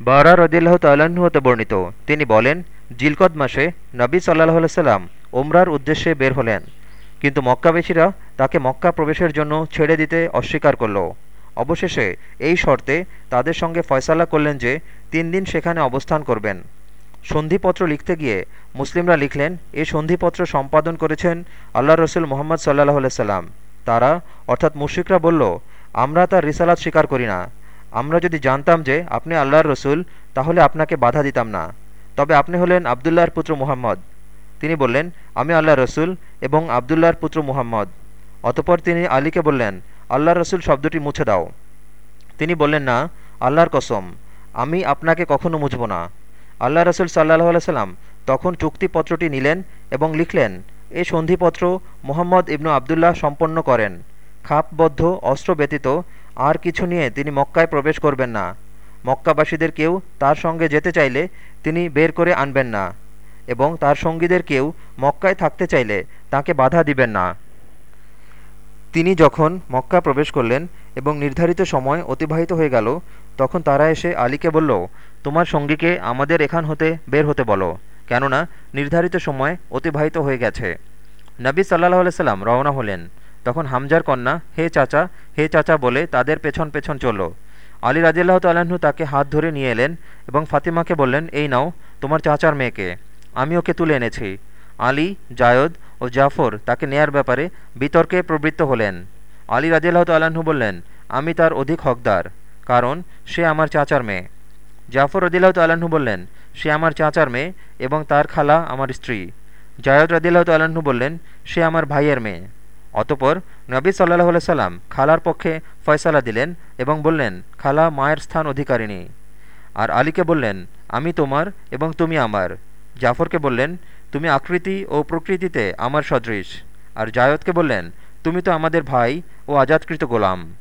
বারা রদিল্লাহ হতে বর্ণিত। তিনি বলেন, জিলকদ মাসে নবী সাল্লাহ সাল্লাম ওমরার উদ্দেশ্যে বের হলেন। কিন্তু মক্কাবেশীরা তাকে মক্কা প্রবেশের জন্য ছেড়ে দিতে অস্বীকার করল। অবশেষে এই শর্তে তাদের সঙ্গে ফয়সালা করলেন যে তিন দিন সেখানে অবস্থান করবেন। সন্ধিপত্র লিখতে গিয়ে মুসলিমরা লিখলেন এই সন্ধিপত্র সম্পাদন করেছেন আল্লাহ রসুল মোহাম্মদ সাল্লাহ সাল্লাম তারা, অর্থাৎ মুশ্রিকরা বলল, আমরা তার রিসালাত স্বীকার করি না। আমরা যদি জানতাম যে আপনি আল্লাহর রসুল, তাহলে আপনাকে বাধা দিতাম না। তবে আপনি হলেন আবদুল্লাহর পুত্র মুহাম্মদ। তিনি বললেন, আমি আল্লাহ রসুল এবং আবদুল্লাহর পুত্র মুহাম্মদ। অতপর তিনি আলীকে বললেন আল্লাহ রসুল শব্দটি মুছে দাও। তিনি বললেন, না, আল্লাহর কসম, আমি আপনাকে কখনো মুছব না। আল্লাহ রসুল সাল্লাহ সাল্লাম তখন চুক্তিপত্রটি নিলেন এবং লিখলেন, এ সন্ধিপত্র মোহাম্মদ ইবনু আবদুল্লাহ সম্পন্ন করেন। খাপবদ্ধ, অস্ত্র ব্যতীত আর কিছু নিয়ে তিনি মক্কায় প্রবেশ করবেন না। মক্কাবাসীদের কেউ তার সঙ্গে যেতে চাইলে তিনি বের করে আনবেন না এবং তার সঙ্গীদের কেউ মক্কায় থাকতে চাইলে তাকে বাধা দিবেন না। তিনি যখন মক্কা প্রবেশ করলেন এবং নির্ধারিত সময় অতিবাহিত হয়ে গেল, তখন তারা এসে আলীকে বলল, তোমার সঙ্গীকে আমাদের এখান হতে বের হতে বলো, কেননা নির্ধারিত সময় অতিবাহিত হয়ে গেছে। নবী সাল্লাহ সাল্লাম রওনা হলেন। তখন হামজার কন্যা, হে চাচা হে চাচা বলে তাদের পেছন পেছন চলল। আলী রাজিল্লাহ তাল্লাহ্ন তাকে হাত ধরে নিয়ে এলেন এবং ফাতিমাকে বললেন, এই নাও, তোমার চাচার মেয়েকে। আমি ওকে তুলে এনেছি। আলী, জায়দ ও জাফর তাকে নেয়ার ব্যাপারে বিতর্কে প্রবৃত্ত হলেন। আলী রাজিল্লাহ তাল্লাহ্ন বললেন, আমি তার অধিক হকদার, কারণ সে আমার চাচার মেয়ে। জাফর রদিল্লাহ তাল্লাহ্ন বললেন, সে আমার চাচার মেয়ে এবং তার খালা আমার স্ত্রী। জায়দ রদিল্লাহ তাল্লাহ্ন বললেন, সে আমার ভাইয়ের মেয়ে। অতপর নবী সাল্লাহ সাল্লাম খালার পক্ষে ফয়সালা দিলেন এবং বললেন, খালা মায়ের স্থান অধিকারিণী। আর আলীকে বললেন, আমি তোমার এবং তুমি আমার। জাফরকে বললেন, তুমি আকৃতি ও প্রকৃতিতে আমার সদৃশ। আর জায়দকে বললেন, তুমি তো আমাদের ভাই ও আজাদকৃত গোলাম।